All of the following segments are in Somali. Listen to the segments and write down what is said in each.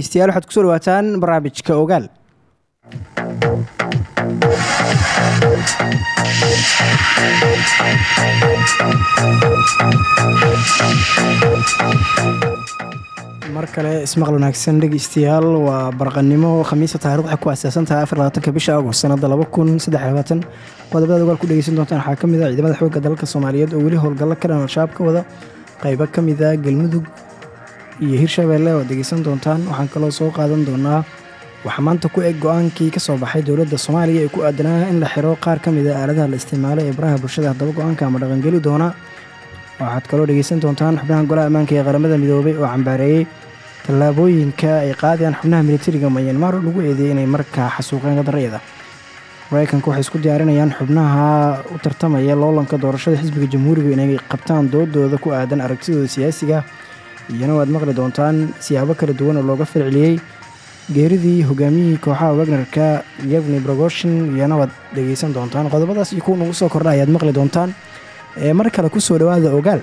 dhegeystayaal waxaad ku soo dhawaataan barnaamijka ogaal. Mar kale ismaqal wanaagsan dhegeystayaal waa barqanimo khamiista taarikh waxay ku asaasan tahay afar bisha agost sanada laba kun saddex labaatan. Qodobada ogaal ku dhegeysan doontaan waxaa ka mid ah ciidamada xoogga dalka soomaaliyeed oo weli howlgallo ka dhan al-shabaab ka wada. Qaybo ka mid ah galmudug iyo hirshabeelle oo dhegeysan doontaan waxaan kaloo soo qaadan doonaa waxaa maanta ku eg go'aankii ka soo baxay dowladda soomaaliya ee ku aadanaa in la xiro qaar ka mid a aaladaha la isticmaalo ee baraha bulshada. Haddaba go'aanka ama dhaqangeli doona waxaad kaloo dhegeysan doontaan xubnaha golaha ammaanka ee qaramada midoobay oo cambaareeyey tallaabooyinka ay qaadayaan xubnaha militariga mayanmar oo lagu eedeeyey inay markaa xasuuqeen gadarayada. Maraykanku waxay isku diyaarinayaan xubnaha u tartamaya loolanka doorashada xisbiga jamhuuriga inay qabtaan doodooda ku aadan aragtidooda siyaasiga iyana waad maqli doontaan siyaabo kala duwan oo looga falceliyey geeridii hogaamiyihii kooxaha wagnerka yevni brogoshin iyana waad dhegeysan doontaan. Qodobadaas iyo kuwa nagu soo kordha ayaad maqli doontaan. Ee mar kale ku soo dhowaada ogaal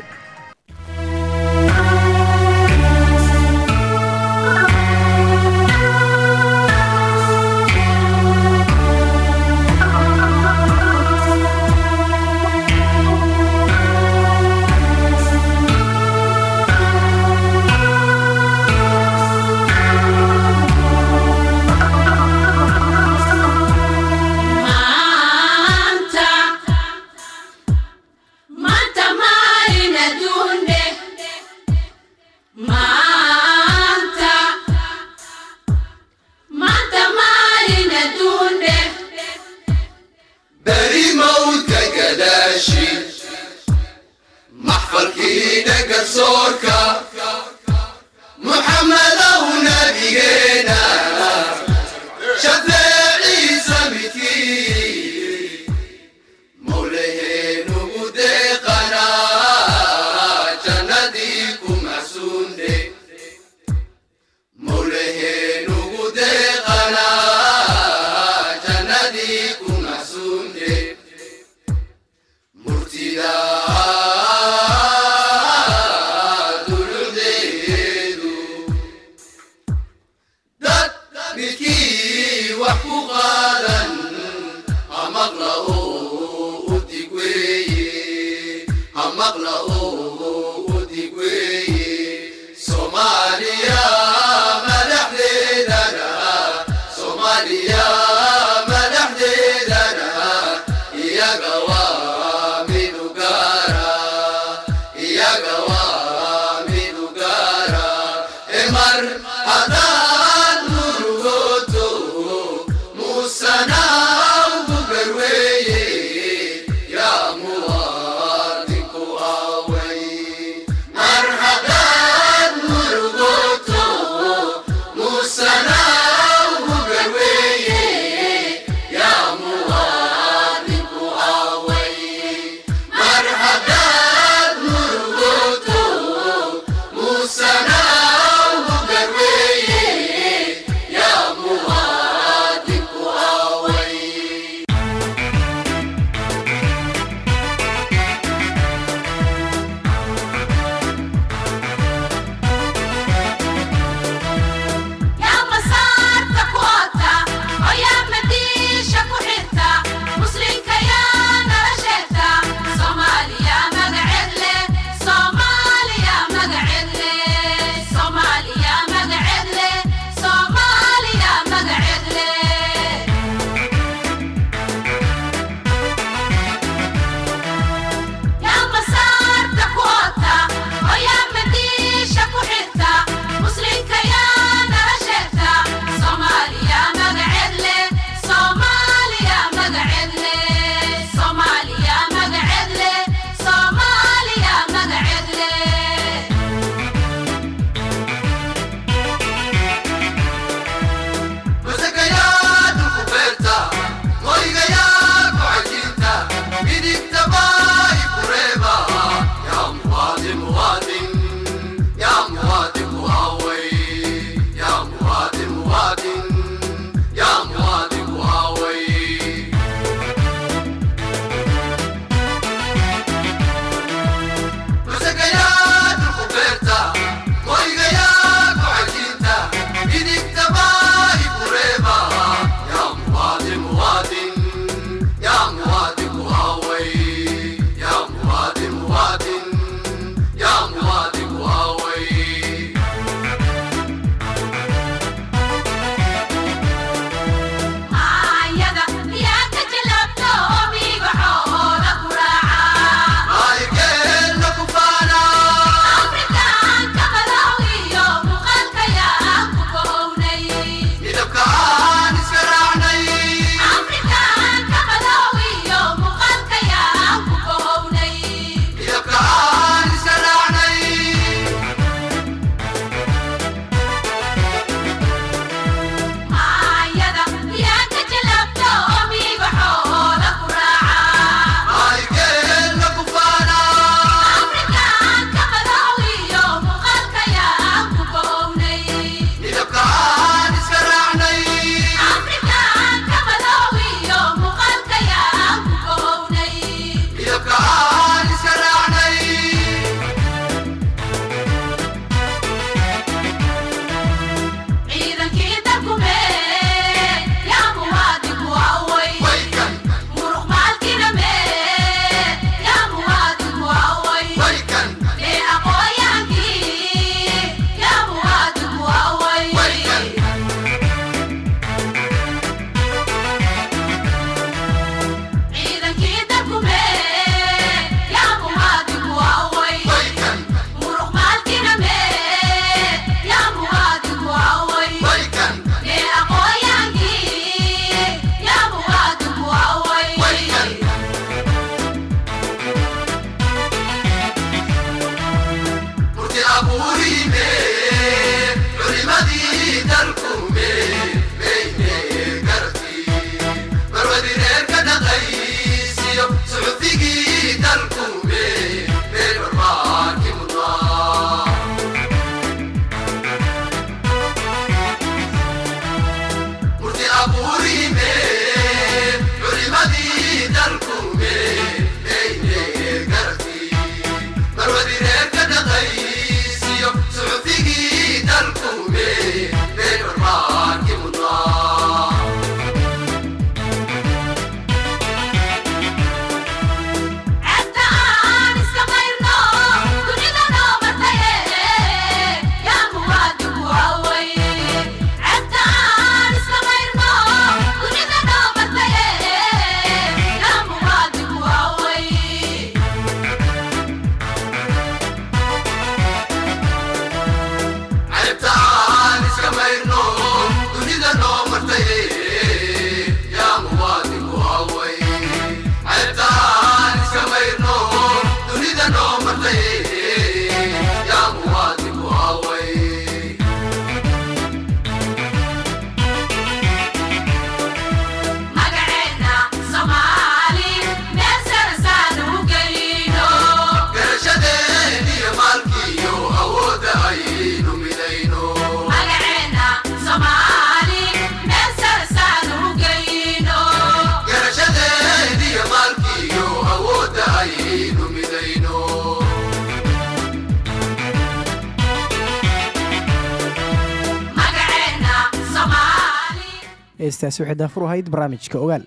heestaasi waxay daafur ahayd barnaamijka ogaal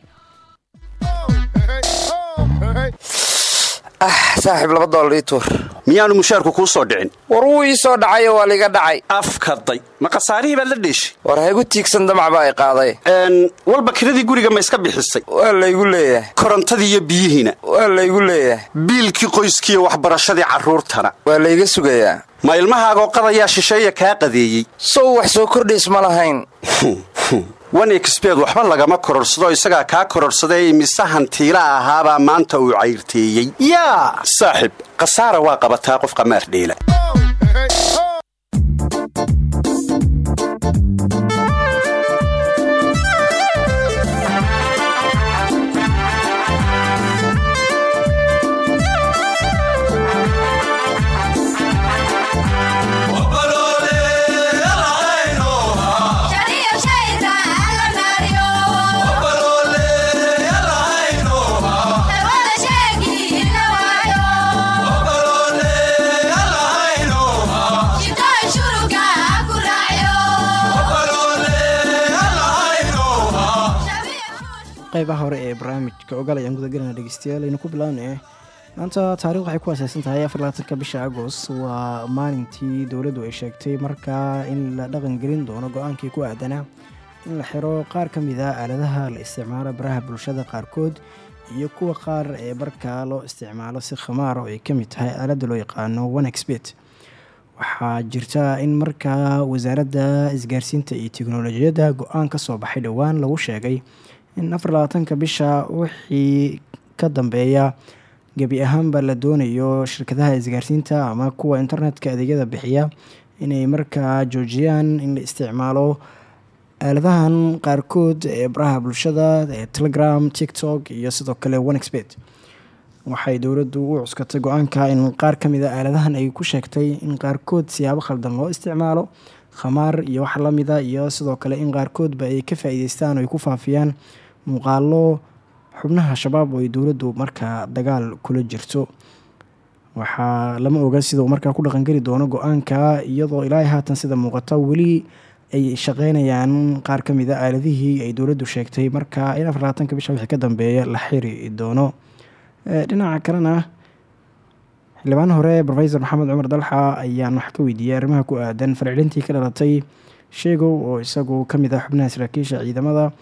saaxiib laba doolar ii tuur. Miyaanu mushaarku kuu soo dhicin? War wuu ii soo dhacayo waa liiga dhacay. Afkaday ma khasaarihii baad la dheeshay war haygu tiigsan damac baa i qaaday walba kiradii guriga ma iska bixisay? Waa laygu leeyahay. Korontadii iyo biyihiina waa laygu leeyahay. Biilkii qoyskiiyo waxbarashadii carruurtana? Waa layga sugayaa. Ma ilmahaagoo qadayaa shisheeya kaa qadeeyey. Sow wax soo kordhays ma lahayn wan exbed waxba lagama kororhsado isagaa kaa kororhsaday imise hantiila ahaabaa maanta uu cayrteeyey. Yaa! Saaxib khasaara waa qabataa qof qamaar dheela qaybaha hore ee barnaamijka ogaal ayaan gudagelana dhegeystayaal ku bilaabnay. Maanta taarikh waxay ku aaseysan tahay afarlaatanka bisha agost. Waa maalintii dowladdu ay sheegtay markaa in la dhaqangelin doono go'aankii ku aadanaa in la xiro qaar ka mid a aaladaha la isticmaalo baraha bulshada qaarkood iyo kuwa qaar ee markaa loo isticmaalo si khamaar oo ay ka mid tahay aaladda loo yaqaano onexbet waxaa jirta in markaa wasaaradda isgaarsiinta iyo tiknolojiyadda go'aan ka soo baxay dhowaan lagu sheegay in afar labaatanka bisha wixii ka dambeeya gebi ahaanba la doonayo shirkadaha isgaarsiinta ama kuwa internetka adeegyada bixiya inay markaa joojiyaan in la isticmaalo. Aaladahan qaarkood ee baraha bulshada ee telegram tiktok iyo sidoo kale onexbet waxay dowladdu u cuskatay go'aanka in qaar ka mid a aaladahan ay ku sheegtay in qaarkood siyaabo khaldan loo isticmaalo khamaar iyo wax lamida iyo sidoo kale in qaarkoodba ay ka faa-iideystaan oo ay ku faafiyaan muuqaalo xubnaha shabaab oo ay dowladdu markaa dagaal kula jirto. Waxaa lama oga sidau markaa ku dhaqangeli doono go'aanka iyadoo ilaa haatan sida muuqata weli ay shaqeynayaan qaar ka mid a aaladihii ay dowladdu sheegtay marka in afar labaatanka bisha wixii ka dambeeya la xiri doono. Eh, dhinaca kalena xildhibaan hore rofesor maxamed cumar dalxa ayaan wax ka weydiiyey arrimaha ku aadan farcilintii ka dhalatay sheegow oo isagu ka mid ah xubnaha saraakiisha ciidamada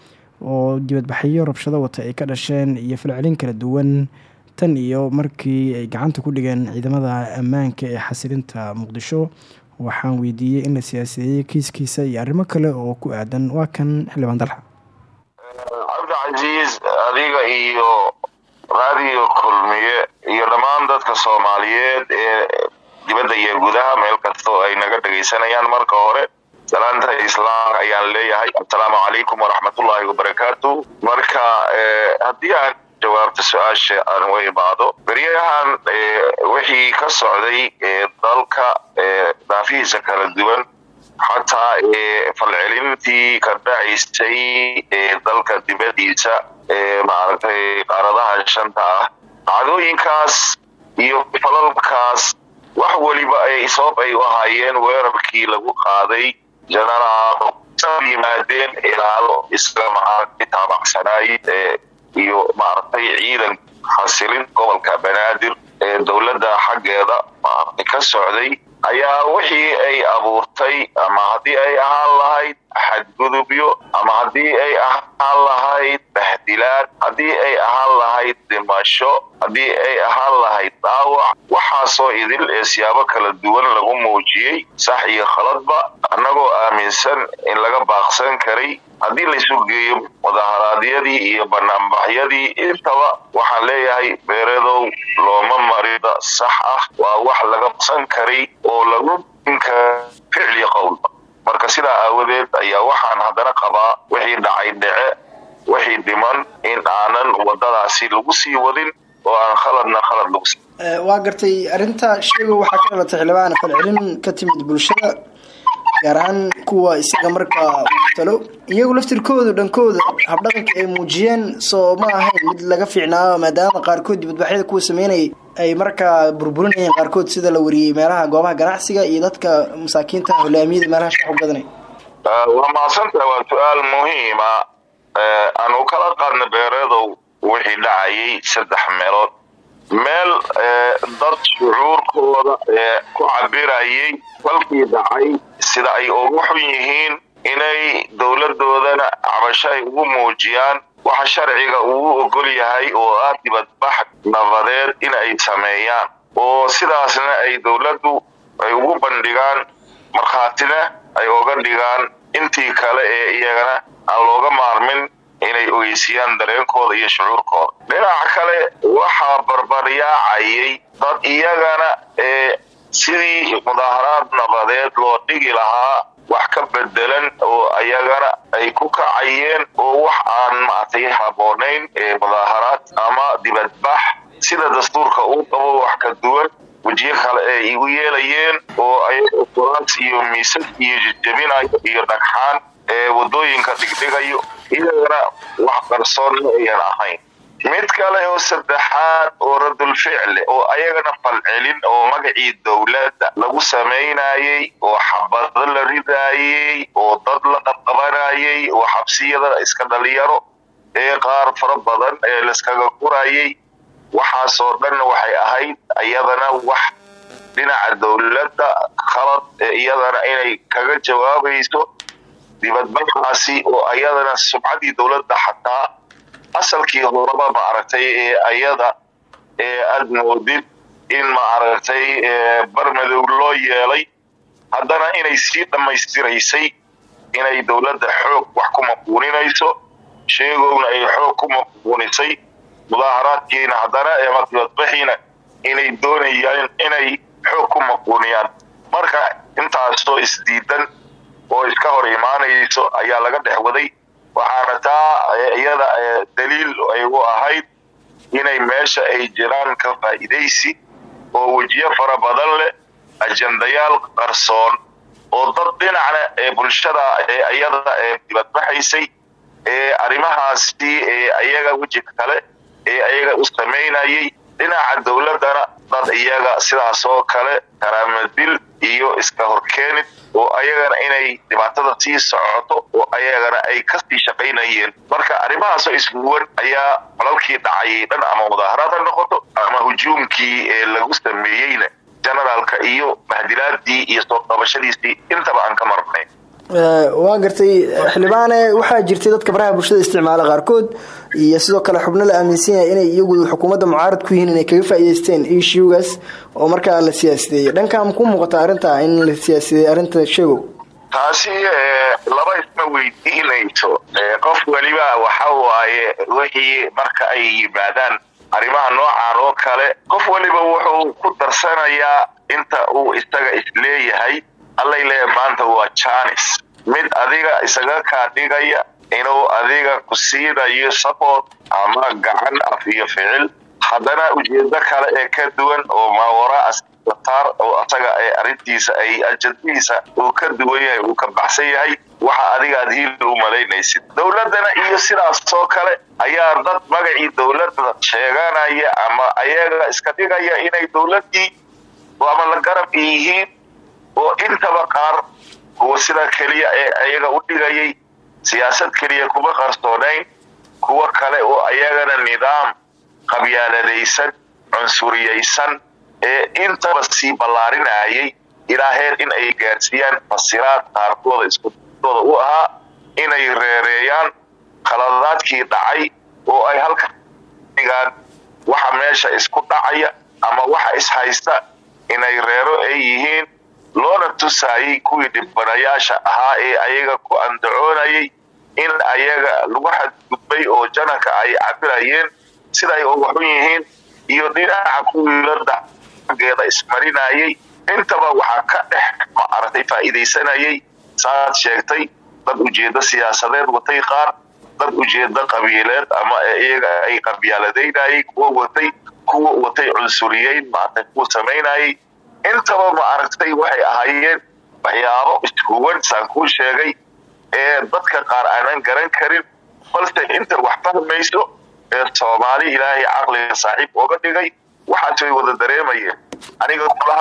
oo dibadbaxyo rabshado wata ay ka dhasheen iyo falcelin kala duwan tan iyo markii ay gacanta ku dhigeen ciidamada ammaanka ee xasilinta muqdisho. Waxaan weydiiyey in la siyaasadeeyey kiiskiisa iyo arrimo kale oo ku aadan. Waa kan xildhibaan dalxa cabdicasiis adiga iyo raadiyo kulmiye iyo dhammaan dadka soomaaliyeed ee dibadda iyo gudaha meel kastoo ay naga dhegaysanayaan marka hore. Salaanta islaamka ayaan leeyahay. Assalaamu calaykum waraxmatullaahi wabarakaatu marka eh, haddii aan jawaabta su'aasha aan u imaado beryahan eh, wixii ka socday ee dalka eh, daafihiisa kala duwan xataa falcelintii ka dhacaysay dalka dibadiisa maaragtay qaaradaha shanta ah dhacdooyinkaas iyo falalkaas wax weliba ay sabab ay u ahaayeen weerarkii lagu qaaday genaraal yimaadeen ilaalo isaga maaragtay taabacsanayd ee iyo maaragtay ciidan xasilin gobolka banaadir ee dowladda xaggeeda maaragtay ka socday. Ayaa wixii ay abuurtay ama haddii ay ahaan lahayd xadgudubyo ama haddii ay ahaan lahayd bahdilaad haddii ay ahaan lahayd dhimasho haddii ay ahaan lahayd dhaawac waxaasoo idil ee siyaabo kala duwan lagu muujiyey sax iyo khaladba annagoo aaminsan in laga baaqsan karay. Haddii laysu geeyo mudaharaadyadii iyo banaanbaxyadii intaba waxaan leeyahay beeradow looma marida sax ah. Waa wax laga baaqsan karay oo lagu dinka ficli qowlba. Marka sidaa aawadeed ayaa waxaan haddana qabaa wixii dhacay dhece wixii dhiman in aanan wadadaasi lagu sii wadin oo aan khaladna khalad lagu sii waa gartay arinta sheego waxaa ka dhalatay xildhibaan falcelin ka timid bulshada gaar ahaan kuwa isaga markaa uu matalo iyagu laftirkoodu dhankooda habdhaqanka ay muujiyeen soo ma ahayn mid laga fiicnaayo maadaama qaarkood dibadbaxyada kuwa sameynayay ay markaa burburinayeen qaarkood sida la wariyey meelaha goobaha ganacsiga iyo dadka masaakiinta holaamiyada meelaha shacab badanay. Waa mahadsantaha waa su'aal muhiima aan u kala qaadna beereedow wixii dhacayay saddex meelood. Meel dad shucuurkooda ku cabirayay falkii dhacay sida ay ugu xun yihiin inay dowladoodana cabasho ay ugu muujiyaan waxa sharciga uu ogol yahay oo ah dibadbax nabadeed in ay sameeyaan oo sidaasna ay dowladdu ay ugu bandhigaan markhaatina ay oga dhigaan intii kale ee iyagana aan looga maarmin inay ogeysiyaan dareenkooda iyo shucuurkooda. Dhinaca kale waxaa barbaryaacayay dad iyagana ee sidii mudaaharaad nabadeed loo dhigi lahaa wax ka bedelan oo ayagana ay ku kacayeen oo wax aan maaragtay haboonayn ee mudaaharaad ama dibadbax sida dastuurka uu qabo wax ka duwan wejiyo kale ay igu yeelayeen oo ayaga kuraas iyo miisas iyo jejebinayo iyo dhagxaan ee waddooyinka dhigdhigayo iyagana wax qarsoon ma ayan ahayn. Mid kale oo saddexaad oo radul ficli oo ayagana falcelin oo magacii dowladda lagu samaynayey oo xabado la ridaayey oo dad la qabqabanayey oo xabsiyada iska dhalinyaro ee qaar fara badan ee laiskaga gurayay waxaasoo dhan waxay ahayd iyadana wax dhinaca dowladda khalad iyadana inay kaga jawaabayso dibadbaxaasi oo ayadana subcadii dowladda xataa asalkii horeba maaragtay ee ayada ee aad moodid in maaragtay barmadow loo yeelay. Haddana inay sii dhammaystiraysay inay dowladda xoog wax ku maquuninayso sheegowna ay xoog ku maquunisay mudaaharaadkiina haddana ama dibadbaxiina inay doonayaan inay xoog ku maquuniyaan marka intaasoo isdiidan oo iska hor imaanayso ayaa laga dhex waday. Waxaana taa iyada daliil ay u ahayd inay meesha ay jiraan ka faa'iidaysi oo wejiyo fara badan leh ajandayaal qarsoon oo dad dhinacna ee bulshada ee iyada ee dibadbaxaysay ee arrimahaasi ee ayaga weji kale ee ayaga u samaynayay dhinaca dowladdana dad iyaga sidaasoo kale karaamadil iyo iska horkeenid oo ayagana inay dhibaatada sii socoto oo ayagana ay ka sii shaqaynayeen. Marka arrimahaasoo isbuwan ayaa falalkii dhacayay dhan ama mudaaharaad ha noqoto ama hujuumkii ee lagu sameeyeyna generaalka iyo mahdilaadii iyo soo qabashadiisii intaba aan ka marnay waa gartay xildhibaane. Waxaa jirtay dadka baraha bulshada isticmaala qaarkood. Iyo sidoo kale xubno la aaminsan yahay inay iyagu xukuumadda mucaarad ku yihiin inay kaga faa'iideysteen issuegaas oo markaa la siyaasideeyey dhankaa ku muuqata arrinta in la siyaasideeyey arrinta sheegow? Taasi laba isma weydiinayso. Qof weliba waxa waaye wixii marka ay yimaadaan arrimaha noocan oo kale qof weliba wuxuu ku darsanayaa inta uu isaga is leeyahay allay leeya maanta waa janis mid adiga isaga kaa dhigaya inuu adiga ku siinayo support ama gacan af iyo ficil. Haddana ujeedo kale ee ka duwan oo maawaraa taar oo asaga ee arrintiisa ay ajadihiisa uu ka duwan yahay uu ka baxsan yahay waxa adiga aad hiil u malaynaysid. Dowladdana iyo sidaasoo kale ayaa dad magacii dowladda sheeganaya ama ayaga iska dhigaya inay dowladdii ama la garab yihiin oo intaba qaar kuwa sida keliya ee ayaga u dhigayay siyaasad keliya kuma qarsoonayn kuwa kale oo ayagana nidaam qabyaaladaysan cunsuriyaysan ee intaba sii ballaarinayay ilaa heer in ay gaarsiiyaan fasiraad qaarkooda iskudooda u ahaa inay reereeyaan khaladaadkii dhacay oo ay halka dhigaan waxa meesha isku dhacaya ama waxa ishaysta inay reero ay yihiin loona tusaayay kuwii dhibanayaasha ahaa ee ayaga ku andacoonayay in ayaga lagu xadgudbay oo janaka ay cabirayeen sida ay uga xun yihiin iyo dhinaca kuwii la geeda ismarinayay. Intaba waxaa ka dhex maaragtay faa'iidaysanayay. Saad sheegtay dad ujeedo siyaasadeed watay qaar dad ujeedo qabiileed ama iyaga ay qabyaaladaynayay kuwa watay kuwa watay cunsuriyeyn maaragtay kuwa samaynayay intaba ma aragtay waxay ahaayeen waxyaabo ishuwan saan kuu sheegay ee dadka qaar aanan garan karin. Balse inta wax fahmayso ee soomaali ilaahay caqliga saaxiib ooga dhigay waxaas way wada dareemayeen. Aniga kula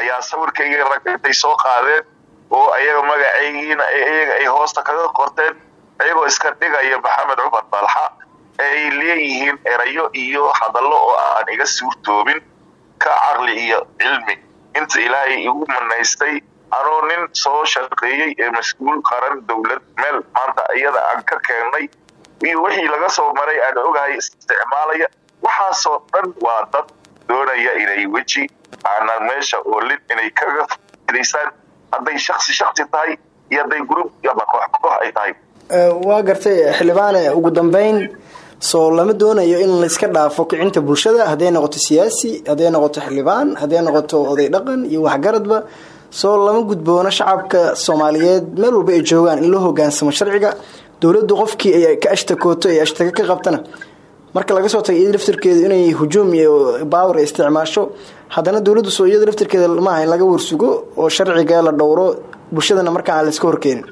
ayaa sawirkayga rag intay soo qaadeen oo ayaga magacaygiina iyaga ay hoosta kaga qorteen iyagoo iska dhigaya maxamed cumar balxa ee ay leeyihiin erayo iyo hadallo oo aan iga suurtoobin ka caqli iyo cilmi inta ilaahay igu manaystay anoo nin soo shaqeeyey ee mas'uul qaran dowlad meel. Maanta iyada aan ka keennay iyo wixii laga soo maray aan ogahay isticmaalaya. Waxaasoo dhan waa dad doonaya inay weji aanan meesha oolin inay kaga faidaystaan hadday shaksi shaksi tahay iyo hadday gurub ama koox koox ay tahay. Waa gartay xildhibaane ugu dambeyn soo lama doonayo in laiska dhaafo kicinta bulshada. Hadday noqoto siyaasi hadday noqoto xildhibaan hadday noqoto oday dhaqan iyo waxgaradba soo lama gudboono shacabka soomaaliyeed meel walba ay joogaan in loo hogaansamo sharciga. Dowladdu qofkii ay ka ashtakooto ee ashtaga ka qabtana. Marka laga soo taga iyada laftirkeedu inay hujuum iyo baawar ay isticmaasho haddana dowladdu soo iyada laftirkeeda maaha in laga warsugo oo sharciga la dhowro bulshadana markaa aan la iska horkeenin.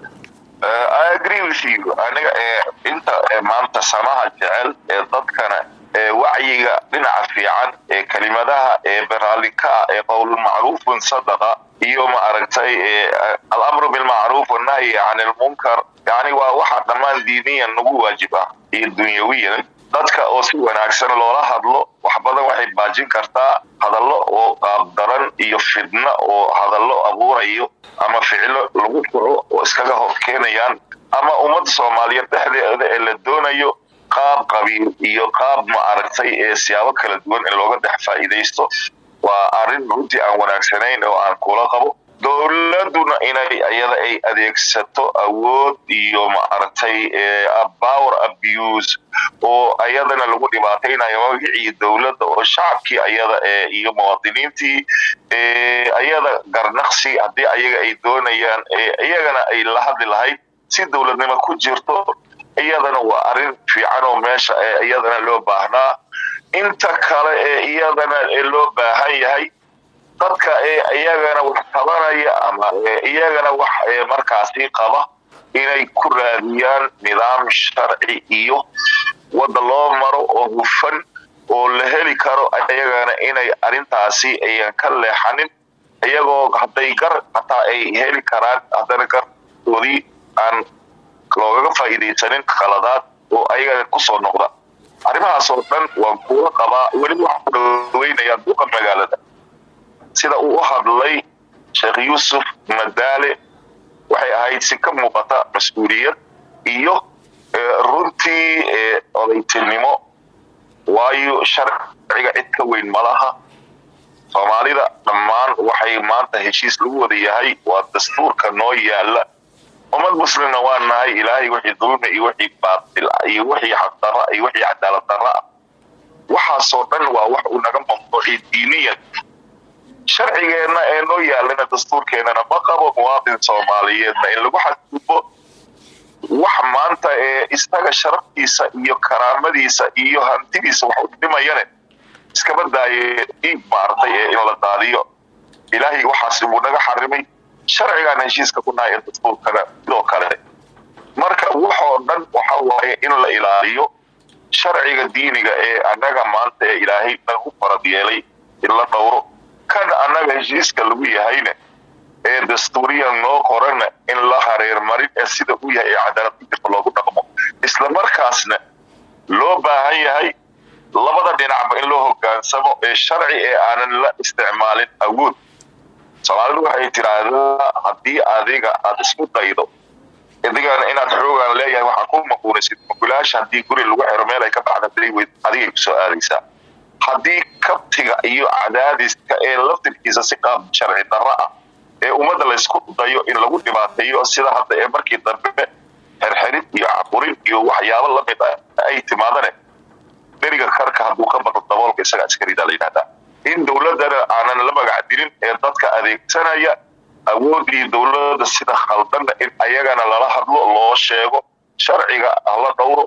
I agree with you aniga ee inta ee maanta samaha jecel ee dadkana ee wacyiga dhinaca fiican ee kelimadaha ee baraalika ee qowlulmacruufun sadaqa iyo ma aragtay ee alamru bilmacruuf wannahyi can ilmunkar yani waa waxa dhammaan diiniyan nagu waajib ah iyo dunyawiyan dadka oo si wanaagsan loola hadlo wax badan waxay baajin kartaa hadallo oo qaabdaran iyo fidno oo hadallo abuurayo ama ficilo lagu kaco oo iskaga hor keenayaan ama ummadda soomaaliyeed dhexdeeda ee la doonayo qaab qabiil iyo qaab ma aragtay ee siyaabo kala duwan in looga dhex faa'iidaysto waa arrin runtii aan wanaagsanayn oo aan kula qabo. Dowladuna inay iyada ay adeegsato awood iyo ma aragtay power abuse oo ayadana lagu dhibaataynayo. Magacii dowladda oo shacabkii ayada iyo muwaadiniintii ayada garnaqsi haddii ayaga ay doonayaan iyagana ay la hadli lahayd si dowladnimo ku jirto iyadana waa arrin fiican oo meesha iyadana loo baahnaa. Inta kale ee iyadana loo baahan yahay dadka ee iyagana wax tabanaya ama iyagana wax markaasi qaba inay ku raadiyaan nidaam sharci iyo wadda loo maro oo hufan oo la heli karo iyagana inay arrintaasi ayan ka leexanin. Iyagoo hadday gar hataa ay heli karaan haddana gartoodii aan loogaga faa'iidaysanin khaladaad oo ayagana ku soo noqda. Arrimahaas oo dhan waan kuga qabaa weliba waxaan ku dhaweynayaa duqa magaalada. Sida uu u hadlay sheekh yuusuf madaale waxay ahayd si ka muuqata mas'uuliyad iyo runtii odaytinimo. Waayo sharciga cid ka weyn malaha soomaalida dhammaan waxay maanta heshiis lagu wada yahay waa dastuurka noo yaalla ummad muslimna waa nahay ilaahay wixii dulmi iyo wixii baatil iyo wixii xaqdarra iyo wixii cadaalad darra ah waxaasoo dhan waa wax uu naga mafnuuci diiniyan sharcigeenna ee noo yaalana dastuurkeennana ma qabo muwaadin soomaaliyeedna in lagu xadgudbo wax maanta ee isaga sharaftiisa iyo karaamadiisa iyo hantidiisa wax u dhimayane iskaba daaye dhiig maartay ee in la daadiyo ilaahay waxaas buu naga xarimay sharcigaan heshiiska ku ee dastuurkana sidoo kale. Marka waxoo dhan waxa waaye in la ilaaliyo sharciga diiniga ee annaga maanta ee ilaahay nagu farad yeelay in la dhowro. Kan annaga heshiiska lagu yahayna ee dastuuriyan noo qorana in la hareermarin ee sida u yahay ee cadaalad jirta loogu dhaqmo. Isla markaasna loo baahan yahay labada dhinacba in loo hogaansamo ee sharci ee aanan la isticmaalin awood soomaalidu waxay tiraahdaa haddii adiga aad isku daydo idigana inaad xoogaan leeyahay waxaa ku maquunaysid makulaasha haddii guri lagu xiro meel ay ka baxda weyd adigay ku soo aadaysaa haddii kabtiga iyo cadaadiska ee laftirkiisa si qaab sharci darro ah ee ummadda laysku dayo in lagu dhibaateeyo sida hadda ee markii dambe xerxerid iyo caburin iyo waxyaabo la mid ah ay timaadane dheriga karka hadduu ka bado daboolka isaga askarida la yidhahdaa in dowladdana aanan la magac dilin ee dadka adeegsanaya awoodii dowladda sida khaldanna in ayagana lala hadlo loo sheego sharciga hala dhowro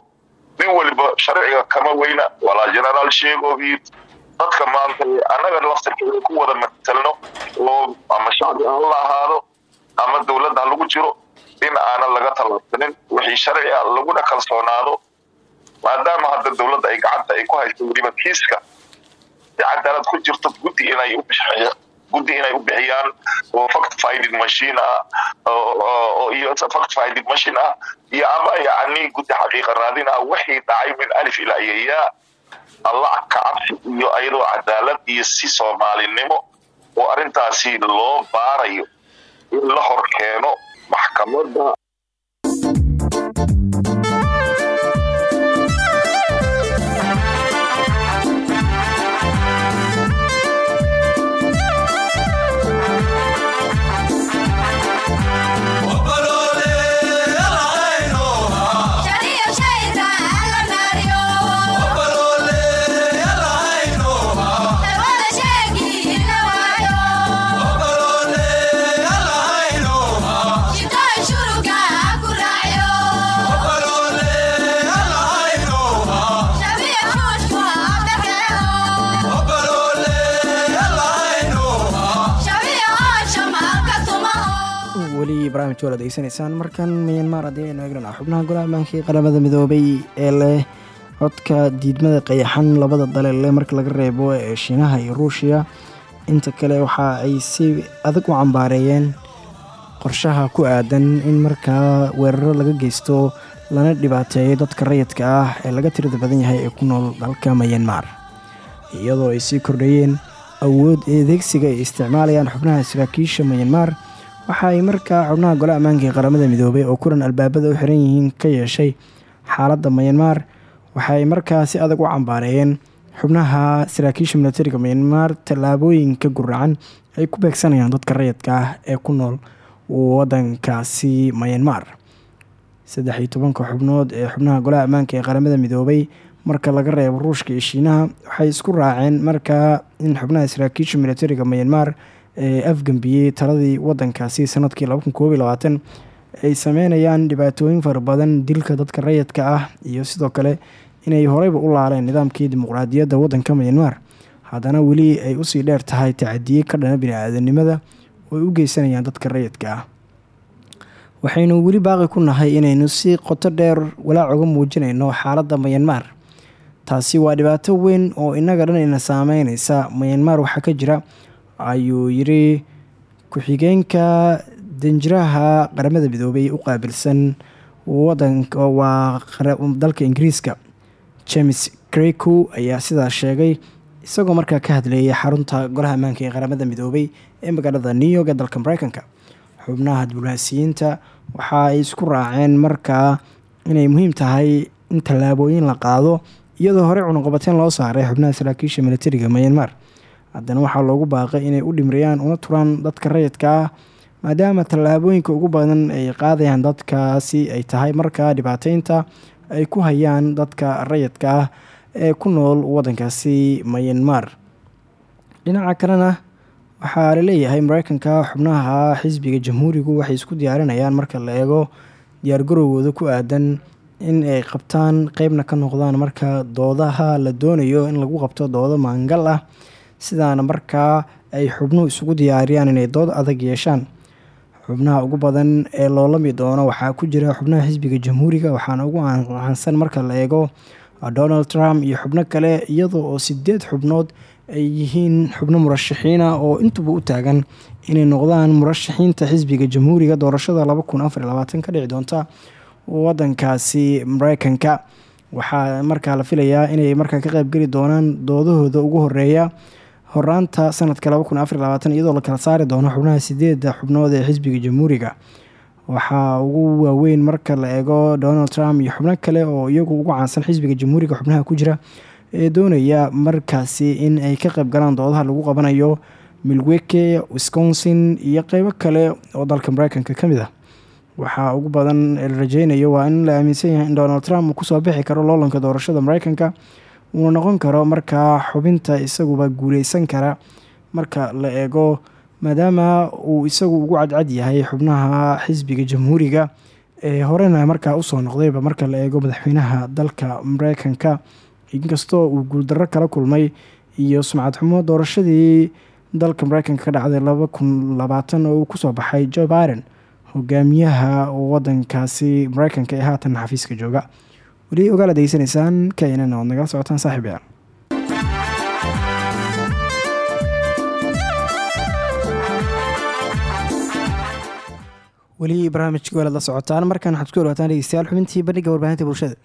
nin waliba sharciga kama weyna walaa generaal sheegoviid dadka maanta annaga laftirkeeda ku wada matalno oo ama shacbi ha la ahaado ama dowladda lagu jiro in aanan laga tallaabsanin wixii sharci ah laguna kalsoonaado maadaama hadda dowladda ay gacanta ay ku hayso weliba kiiska si cadaalad ku jirto guddi inay guddi inay u bixiyaan oo fact finding machine ah oo- iyo fact finding machine ah iyo ama yacni guddi xaqiiqa raadin ah wixii dhacay min alif ilaa iyo allah ka cabsi iyo ayadoo cadaalad iyo si soomaalinimo oo arrintaasi loo baarayo in la hor maxkamadda weli barnaamijka wala degeysanaysaan markan myanmar haddii aynu eegnana xubnaha golaha amaankii qaramada midoobay ee leh codka diidmada qayaxan labada dale leh marka laga reebo ee shiinaha iyo ruushiya inta kale waxa ay si adag u cambaareeyeen qorshaha ku aadan in markaa weeraro laga geysto lana dhibaateeyo dadka rayidka ah ee laga tirada badan yahay ee ku nool dalka myanmar. Iyadoo ay sii kordhayeen awood adeegsiga ay isticmaalayaan xubnaha saraakiisha myanmar waxa ay markaa xubnaha gole ammaanka ee qaramada midoobay oo kulan albaabada u xiran yihiin ka yeeshay xaaladda myanmar. Waxa ay markaa adag u cambaareeyeen. Xubnaha saraakiisha milatariga myanmar tallaabooyinka guracan ay ku beegsanayaan dadka rayidka ah ee ku nool wadankaasi myanmar. Saddex iyo xubnood ee xubnaha golaha ammaanka qaramada midoobay marka laga reebo ruushka iyo shiinaha waxay isku raaceen markaa in xubnaha saraakiisha milatariga myanmar ee afgambiyey taladii wadankaasi sannadkii ay sameynayaan dhibaatooyin fara badan dilka dadka rayidka ah iyo sidoo kale inay horeyba u laaleen nidaamkii dimuqraadiyadda wadanka myanmar. Haddana weli ay u sii dheer tahay tacadiye ka dhana bini-aadanimada oo u geysanayaan dadka rayidka ah. Waxaynu weli baaqi ku nahay inaynu si qoto dheer walaac uga muujinayno xaaladda myanmar. Taasi waa dhibaato weyn oo inaga dhan ina saameyneysa myanmar waxaa ka jira ayuu yiri ku-xigeenka danjiraha qaramada midoobay u qaabilsan waa dalka ingiriiska. James greco ayaa sidaas sheegay isagoo markaa ka hadleeyay xarunta golaha ammaanka ee qaramada midoobay ee magaalada new york ee dalka mareykanka xubnaha diblomaasiyiinta waxa ay isku raaceen markaa inay muhiim tahay in tallaabooyin la qaado iyadoo horey cunuqabateen loo saaray xubnaha saraakiisha milatariga myanmar haddana waxaa loogu baaqay inay u dhimriyaan una turaan dadka rayidka ah maadaama tallaabooyinka ugu badan ay qaadayaan dadkaasi ay tahay markaa dhibaateynta ay ku hayaan dadka rayidka ah ee ku nool wadankaasi myanmar. Dhinaca kalena waxaa la leeyahay mareykanka xubnaha xisbiga jamhuurigu waxay isku diyaarinayaan marka la eego diyaargarowgooda ku aadan in ay qabtaan qeybna ka noqdaan marka doodaha la doonayo in lagu qabto doodo maangal ah sidaana markaa ay xubnuhu isugu diyaariyaan inay dood adag yeeshaan. Xubnaha ugu badan ee loolami doono waxaa ku jira xubnaha xisbiga jamhuuriga waxaana ugu caansan marka la eego donald trump iyo xubno kale iyadoo oo sideed xubnood ay yihiin xubno murashaxiina oo intuba u taagan inay noqdaan murashaxiinta xisbiga jamhuuriga doorashada ka dhici doonta wadankaasi mareykanka waxaa markaa la filayaa inay markaa ka qeybgeli doonaan doodahooda ugu horreeya horaanta sanadka iyadoo la kala saari doono xubnaha sideeda xubnood ee xisbiga jamhuuriga. Waxaa ugu waaweyn marka la eego donald trump iyo xubno kale oo iyagu ugu caansan xisbiga jamhuuriga xubnaha ku jira ee doonaya markaasi in ay ka qeyb galaan doodaha lagu qabanayo milweke wisconsin iyo qeybo kale oo dalka mareykanka ka mid ah. Waxaa ugu badan la rajeynayo waa in la aaminsan yahay in donald trump uu ku soo bixi karo loolanka doorashada mareykanka uuna noqon karo markaa xubinta isaguba guuleysan kara marka la eego maadaama uu isagu ugu cadcad yahay xubnaha xisbiga jamhuuriga ee horena markaa u soo noqdayba marka la eego madaxweynaha dalka mareykanka. Inkastoo uu guuldarro kala kulmay iyo sumcad xumo doorashadii dalka mareykanka ka dhacday laba kun labaatan oo uu ku soo baxay joe biden hogaamiyaha wadankaasi mareykanka ee haatan xafiiska jooga weli ogaala degeysanaysaan knn oad nagala socotaan saaxiib ciyaal weli barnaamijka la socotaan markan waxaad ku dhawaataan dhegeystayaal xubintii bandhiga warbaahinta bulshada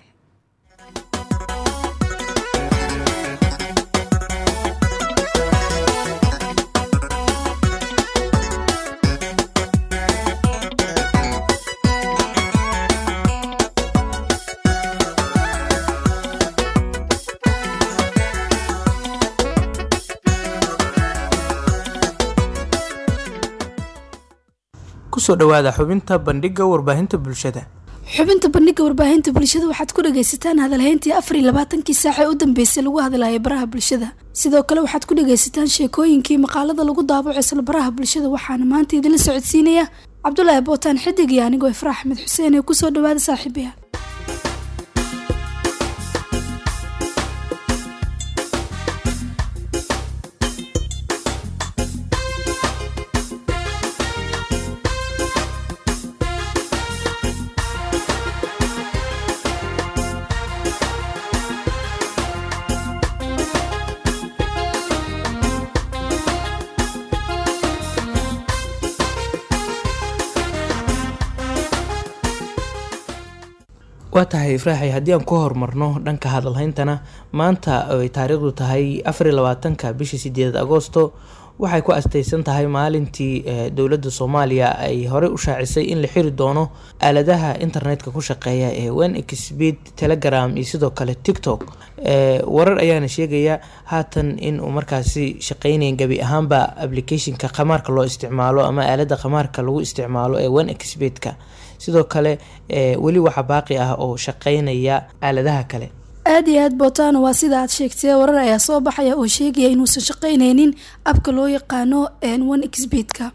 ku soo dhawaada xubinta bandhiga warbaahinta bulshada. Xubinta bandhiga warbaahinta bulshada waxaad ku dhagaysataan hadalhayntii afar iyo labaatankii saaca u dambeysay lagu hadlaayay baraha bulshada. Sidoo kale waxaad ku dhagaysataan sheekooyinkii maqaalada lagu daabaco isla baraha bulshada waxaana maanta idinla socodsiinaya cabdulaahi bootaan xidig iyo anigoo ifraax axmed xuseen ee ku soo dhawaada saaxiibayaal waa tahay ifraaxay haddii aan ku horumarno dhanka hadalhayntana maanta ay taariikhdu tahay afariyo labaatanka bishii sideedad agoosto. Waxay ku astaysan tahay maalintii eh, dowladda soomaaliya ay horey u shaacisay in la xiri doono aaladaha internetka ku shaqeeya ee onexpeed telegram iyo sidoo kale tiktok. Eh, warar ayaana sheegaya haatan in uu markaasi shaqeynayn gebi ahaanba applicationka khamaarka loo isticmaalo ama aalada khamaarka lagu isticmaalo ee onexpeedka sidoo kale eh, weli waxa baaqi ah oo shaqeynaya aaladaha kale. Aad iyo aad bootano waa sida aad sheegtay. Warar ayaa soo baxaya oo sheegaya inuusan shaqeyneynin abka loo yaqaano one xbedka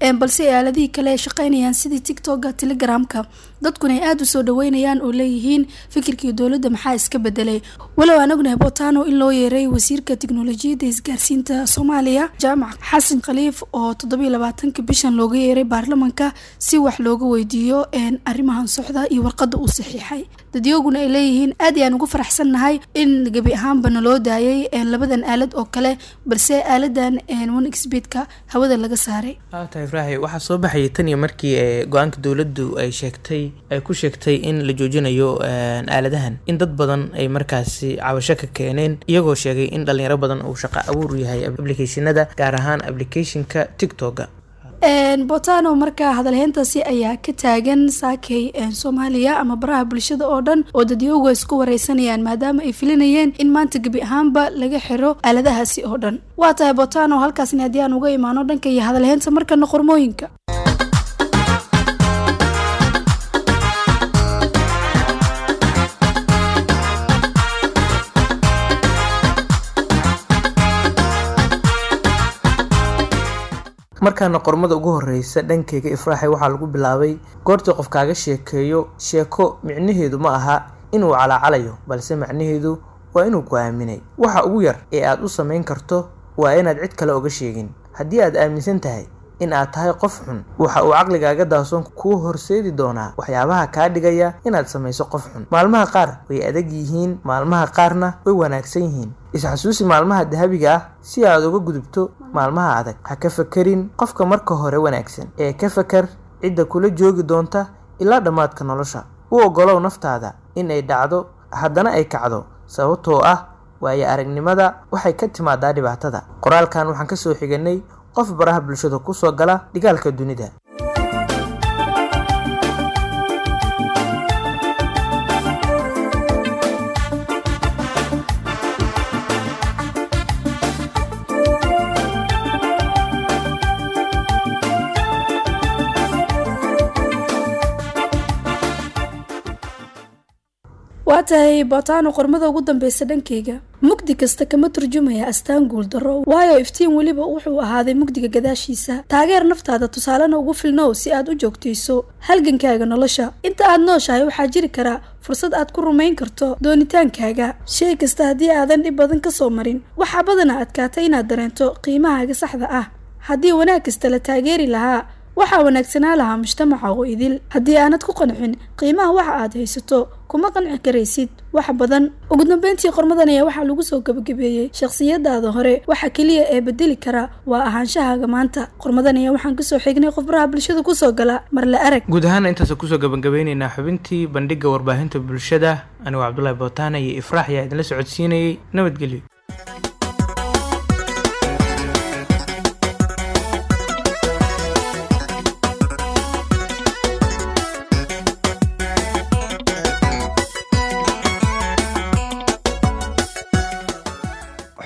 balse aaladihii kale ay shaqeynayaan sidii tiktoka telegramka dadkuna ay aada u soo dhaweynayaan oo leeyihiin fikirkii dowladda maxaa iska bedelay walow aan botano in loo yeeray wasiirka tiknolojiyadda isgaarsiinta soomaaliya jaamac xasan khaliif oo toddobiyo labaatanka bishan looga yeeray baarlamanka si wax looga weydiiyo arrimahan socda iyo warqadda uu saxiixay. Dadyoguna ay leeyihiin aad ayaan ugu faraxsannahay in gebi ahaanba naloo daayay labadan aalad oo kale balse aaladan one hawada laga saaray ibraahi waxaa soo baxayay tan iyo markii eh, go'aanka dowladdu ay sheegtay ay ku sheegtay in la joojinayo eh, aaladahan. In dad badan ay markaasi cabasho ka keeneen iyagoo sheegay in dhalinyaro badan uu shaqo abuur yahay applicationada gaar ahaan applicationka tiktoka botano markaa hadalheyntaasi ayaa ka taagan saakay soomaaliya ama baraha bulshada oo dhan oo dadyogu isku wareysanayaan maadaama ay filinayeen in maanta gebi ahaanba laga xiro aaladahaasi oo dhan. Waa tahay botano halkaasna haddii aan uga imaano dhanka iyo hadalheynta markana qormooyinka markaana qormada ugu horeysa dhankeyga ifraaxay waxaa lagu bilaabay goortii qof kaaga sheekeeyo sheeko micnaheedu ma aha inuu calaacalayo balse macnaheedu waa inuu ku aaminay waxa ugu yar ee aad u samayn karto waa inaad cid kale oga sheegin. Haddii aad aaminsan tahay in aad tahay qof xun waxa uu caqligaaga daasoon kuu horseedi doonaa waxyaabaha kaa dhigaya inaad samayso qof xun. Maalmaha qaar way adag yihiin maalmaha qaarna way wanaagsan yihiin isxasuusi maalmaha dahabiga ah si aad uga gudubto maalmaha adag. Ha ka fakerin qofka marka hore wanaagsan ee ka fakar cidda kula joogi doonta ilaa dhammaadka nolosha. U ogolow naftaada in ay dhacdo haddana ay kacdo sababtoo ah waayo aragnimada waxay ka timaadaa dhibaatada. Qoraalkan waxaan ka soo xiganay qof baraha bulshada ku soo gala dhigaalka dunida tahay botano qormada ugu dambeysa dhankeyga. Mugdi kasta kama turjumaya astaan guuldaro waayo iftiin weliba wuxuu ahaaday mugdiga gadaashiisa. Taageer naftaada tusaalena ugu filnow si aad u joogtayso. Halgankaaga nolosha. Inta aad nooshahay waxaa jiri karaa fursad aad ku rumayn karto doonitaankaaga shay kasta haddii aadan dhib badan ka soo marin waxaa badana adkaatay inaad dareento qiimahaaga saxda ah. Haddii wanaag kasta la taageeri lahaa waxaa wanaagsanaa lahaa mujtamaca oo idil. Haddii aanad ku qancin qiimaha waxa aad haysato kuma qanci karaysid. Wax badan. Ugu dambeyntii qormadan ayaa waxaa lagu soo gabagabeeyey shakhsiyadaada hore. Waxa keliya ee bedeli kara waa ahaanshahaaga maanta. Qormadan ayaa waxaan ka soo xignay qof baraha bulshada ku soo gala mar la arag. Guud ahaana intaas ku soo gabagabeyneynaa xubintii bandhiga warbaahinta bulshada anigoo cabdulaahi bootaana iyo ifraax ayaa idinla socodsiinayay. Nabadgelyo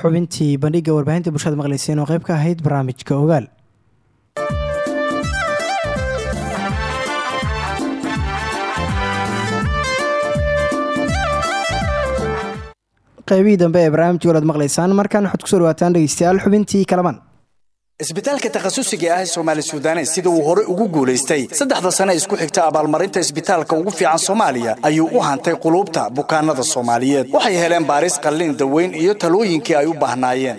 xubintii bandhiga warbaahinta bulshada maqlayseen oo qayb ka ahayd barnaamijka ogaal. Qaybihii dambe ee barnaamijka olaad maqlaysaan markaan waxaad ku soo dhawaataan dhegeystayaal xubintii kalamaan isbitaalka takhasusiga ah ee soomaali suudanes sida uu hore ugu guulaystay saddexda sane isku xigta abaalmarinta isbitaalka ugu fiican soomaaliya ayuu u hantay quluubta bukaanada soomaaliyeed. Waxay heleen baaris qallin daweyn iyo talooyinkii ay u baahnaayeen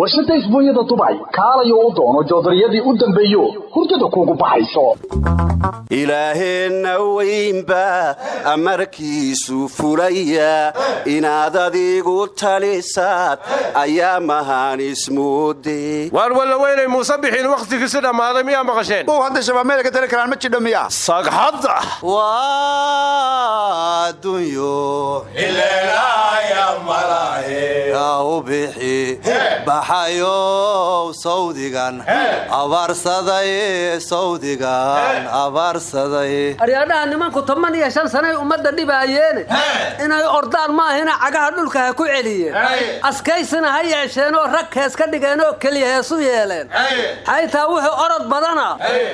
warshadda isbuunyada dubay kaalayo u doono joodariyadii u dambeeyo hurdada kuugu baxayso ilaaheenna weynba amarkiisu fulaya inaad adigu talisaad ayaa mahaan ismoode waar walla weynay muuse bixiin wakhtigiisi dhammaaday miyaa maqasheen ow hadda shabaab meel ka tali karaan ma jidho miya sagxadda waa adduunyo u bixi baxayow sawdigan abaarsaday sawdigan abaarsaday aryaadhaha nimanku toban iyo shan sanay ummadda dhibaayeene inay ordaan maahina cagaha dhulka ha ku celiyeen. Askaysina ha yeesheenoo rag hees ka dhigeenoo keliya heesu yeeleen. Xaytaa wuxuu orod badana.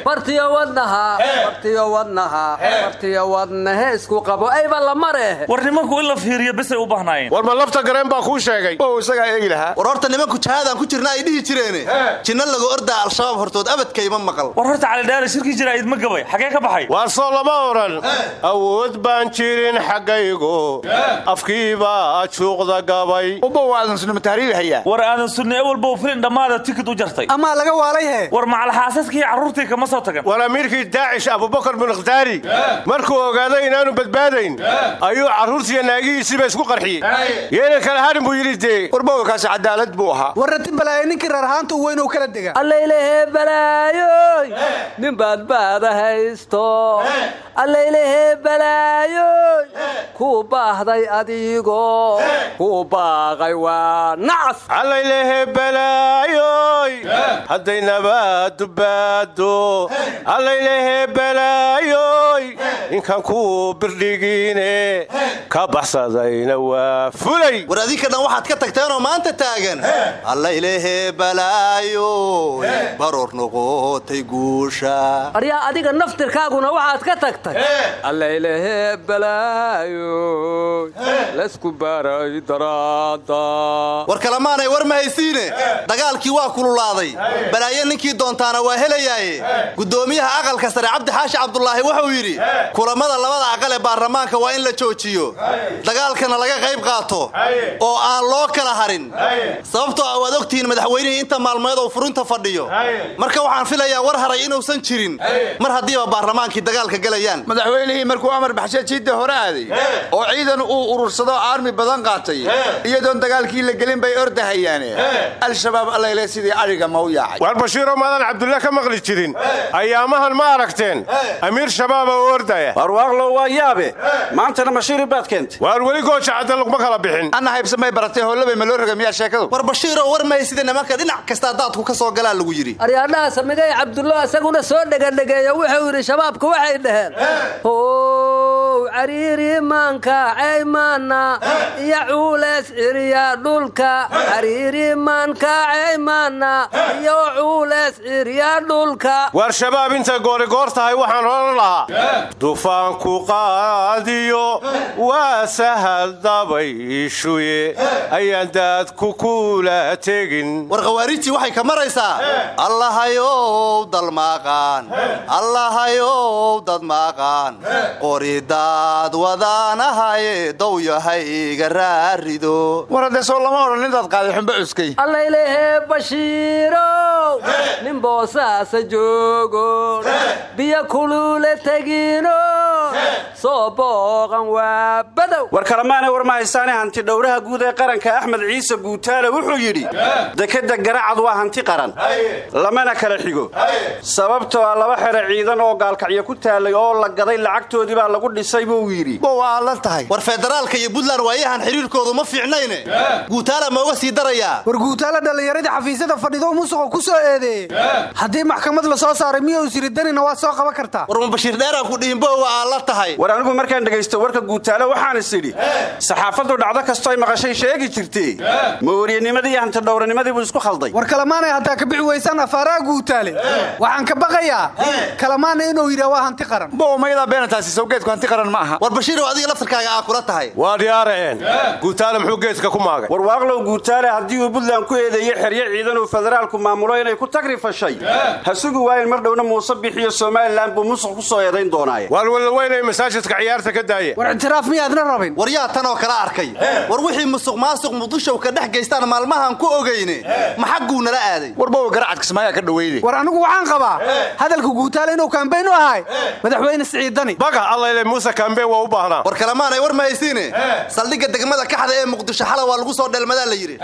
Bartiyo wadnaha bartiyo wadnaha bartiyo wadnahe isku qabo. Ayba la mareehe war nimanku in la fiiriyo bisay u bahnaayeen war ma lafta gareen baa kuu sheegay. Ow isagaa eegi lahaa. War horta nimanku jahadaan ku jirna ay dhihi jireene. Jinno lagu ordaa al-shabaab hortood abadkayma maqal. War horta calidhaari shirkii jira idma gabay xagee ka baxay? Waar soo lama odhan awood baan jirin xaggaygu. Afkiibaa juuqda gabay. Uba waadan sunima tahriir hayaa war aadan sunni ewalbow filin dhammaada tikid u jartay. Amaa laga waalay he war macalxaasaskii carruurtii kama soo tagan war amiirkii daacish abubakar bunikhtaari markuu ogaaday inaanu badbaadayn ayuu carruurtiiyo naagihiisiiba isku qarxiyey. Yeena kale harin buu yidhi dee. Warbawakaasi cadaalad buu ahaa warrati balaayo ninkii reer ahaanta u weyn uu kala dega allaylehe balaayoy nin baadbaada haysto. Allaylehe balaayoy kuu baahday adigo. Kuu baaqay waa nacas allaylehe balaayoy hadday nabaadu baado allaylehe balaayoy ninkan kuu birdhigiine. Ka baxsadayna waa fulay. War adinka dhan waxaad ka tagteenoo maanta taagan allaylehe balaayo baroor noqotay guusha aryaa adiga naftirkaaguna waxaad ka tagtay allaylehe balaayo laysku baray daraada war kalamaanay war ma haysiine dagaalkii waa kululaaday balaayo ninkii doontaana waa helayaaye guddoomiyaha aqalka sare cabdi xaashi cabdulaahi wuxuu yidhi kulammada labada aqal ee baarlamaanka waa in la joojiyo dagaalkana laga qayb qaato oo aan loo kala harin sababtoo ah waad ogtihiin madaxweynihii inta maalmeed oo furinta fadhiyo. Marka waxaan filayaa war haray inuusan jirin. Mar haddiiba baarlamaankii dagaalka gelayaan madaxweynihii markuu amar baxshe jidda hore aaday oo ciidan uu urursado aarmi badan qaatay iyadoon dagaalkii la gelin bay ordahayaane. Al-shabaab allayle sidii adhiga ma u yaacay. Waar bashiiroo maadan cabdulle ka maqli jirin. Ayaamahan ma aragteen. Amiir shabaaba u ordaya. Warwaaqlo waa yaabe maantana bashiiri baad keentay. Waar weli gooja cadda laguma kala bixin. Anna haybsamay baratay hollabay ma loo roga miyaa sheekadu war bashiiroo war mahaysida nimanka dhinac kastaa daadku ka soo galaa lagu yidhi. Aryaadhaha samigay cabdullo isaguna soo dhegadhegeeya wuxuu yidhi shabaabku waxay dhaheen. How cariirimaanka caymana iyo cuuleys cirya dhulka. Cariirimaanka caymana iyo cuuleys cirya dhulka. War shabaab intay goorigoor tahay waxaan odhan lahaa. Dufaanku qaadiyo waa sahal dabayshuye ayaan daadku kula tegin war khawaariijtii waxay ka maraysaa. Allahayow dalmaaqaan allahayow dadmaaqaan qoridaad wadaanahaye dowyahayga raarido. War haddee soo lama odhan intaad qaaday xumbe cuskay. Allaylehe bashiirow nin boosaasa joogo. Biyo kuluule tegino. Soo booqan waa badow war kalemaana war ma haystaane hanti dhowraha guud ee qaranka axmed ciise guutaale wuxuu yidhi dekadda garacad waa hanti qaran. Lamana kala xigo. Sababtoo a laba xero ciidan oo gaalkacyo ku taalay oo la gaday lacagtoodii baa lagu dhisay buu yidhi. Waa la tahay. War federaalka iyo buntland waayahan xiriirkoodu ma fiicnayne. Guutaala ma uga sii darayaa war guutaala dhallinyaradii xafiisyada fadhido musuqa ku soo eedeeyey haddii maxkamad la soo saaray miyuu siridanina waad soo qaban kartaa. War mubashiir dheeraan ku dhihinbo waa aan la tahay. War anigu markaan dhegaysto warka guutaale waxaan is idhi saxaafaddu dhacdo kastoo ay maqashay sheegi jirtee. Iyo hantidhowranimadii buu isku khalday. War kalamaanay haddaa ka bixi weysaan afaaraha guutaale waxaan ka baqayaa kalamaana inuu yidhaa waa hanti qaran. Bowmayadaa beenataasi sawgeedku hanti qaran ma aha. War bashiirow adiga laftarkaaga aa kula tahay. Waa diyaaraceen guutaale muxuu geeska ku maagay? War waaqlow guutaale haddii uu buntland ku eedeeyey xeryo ciidan uu federaalku maamulo inay ku tagri fashay. Ha sugi waayen mar dhowna muuse bixiyo somalilan buu musuq ku soo eedayn doonaaye. Waalwalaweynay masaajidka ciyaarta ka daaya war ictiraaf miyaadna rabin? War yaa tan oo kala arkay. War wixii musuq maasuq muqdishow ka dhex gaystaan maalmahan ku ogeyne maxagguu nala aaday. Warbowa garacad kismaayaa ka dhaweyne war anigu waxaan qabaa hadalka guutaale inuu kaambeyn u ahay madaxweyne siciidani baga allayle muuse kaambeen waa u baahnaa war kalemaanay war ma haysiine saldhigga degmada kaxda ee muqdisho xala waa lagu soo dheelmadaa la yidhi.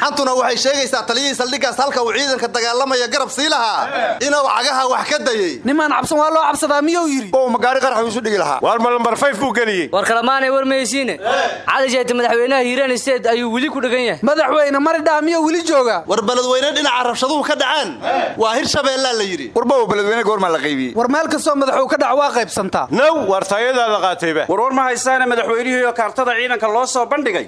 Xantuna waxay sheegaysaa taliyihii saldhiggaas halka uu ciidanka dagaalamaya garab sii lahaa. Inuu cagaha wax ka dayey nimaan cabsan waa loo cabsadaa miyuu yidhi? Bow magaari qarax isu dhigi lahaa. Waar ma lambar fayf buu geliyey. War kalemaanay war mahaysiine. Cali jeete madaxweynaha hiiraan state ayuu weli ku dhegan yahay. Madaxweyne maridhaa miyuu weli joogaa war beledweyne dhinaca rabshaduhu ka dhacaan. Waa hir shabeellaa la yidhi. Warbow beledweyne goormaa la qaybiyey war meel kastoo madaxuu ka dhac waa qaybsantaa naw war tayadaa la qaatayba war war ma haystaane kaartada ciidanka loo soo bandhigay.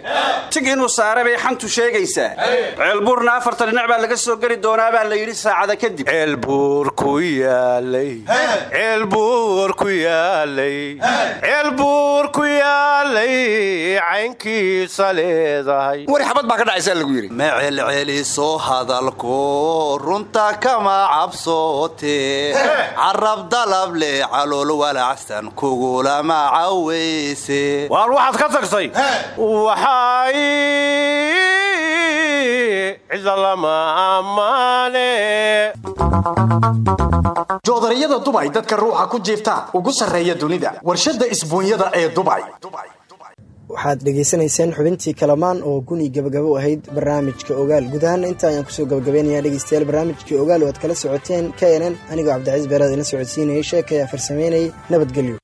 Tig inuu saare bay xantu sheegaysaa. Ceelbuurna afartan dhinac baa laga soo geli doonaa baa la yidhi saacada kadib. Ceelbuur ku yaalay. Ceelbuur ku yaalay. Ceelbuur ku yaalay. Caynkiisa leedahay. Wari xabad baa ka dhacaysaa lagu yidhi ma celceliso hadalko runta kama cabsoote. Carab dalab leh calool walacsan kugulama cawayse waar waxaad ka tagtay? Waxay cida lama ammaane joodariyada dubay dadka ruuxa ku jiifta ugu sarreeya dunida. Warshadda isbuunyada ee dubay waxaad dhegaysanayseen xubintii kalamaan oo guni gabagabo ahayd barnaamijka ogaal. Guud ahaana inta ayaan ku soo gabagabeynaya dhegeystayaal barnaamijkii ogaal oo aad kala socoteen k n n. Anigoo cabdicaiis beeraad ila socodsiinayay sheekaya farsamaynayay nabadgelyo.